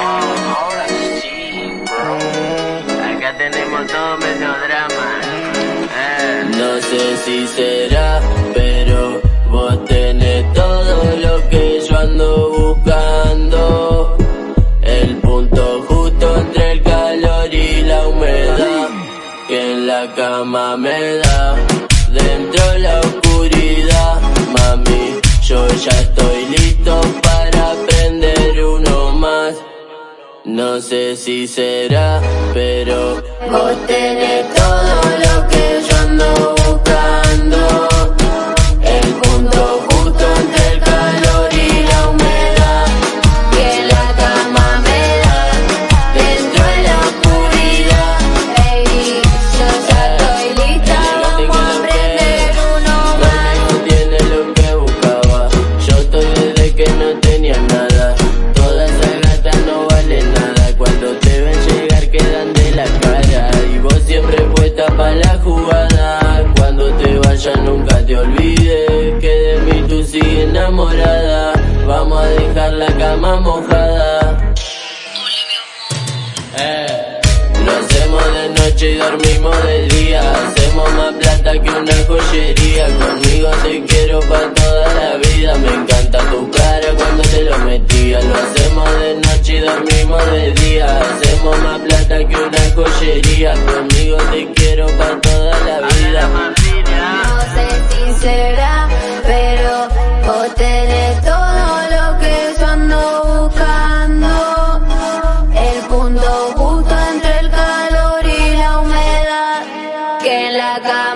Ahora sí, bro. Acá tenemos todo menos drama. Eh. No sé si será, pero vos tenés todo lo que yo ando buscando. El punto justo entre el calor y la humedad que en la cama me da. Dentro la oscuridad, No sé si será, pero vos tenés de noche y dormimos de día. Hacemos más plata que una joyería. Conmigo te quiero para toda la vida. Me encanta tu cara cuando te lo metía. Lo hacemos de noche y dormimos de día. Hacemos más plata que una joyería. Conmigo te quiero para toda la vida. No sé sincero. Gaga.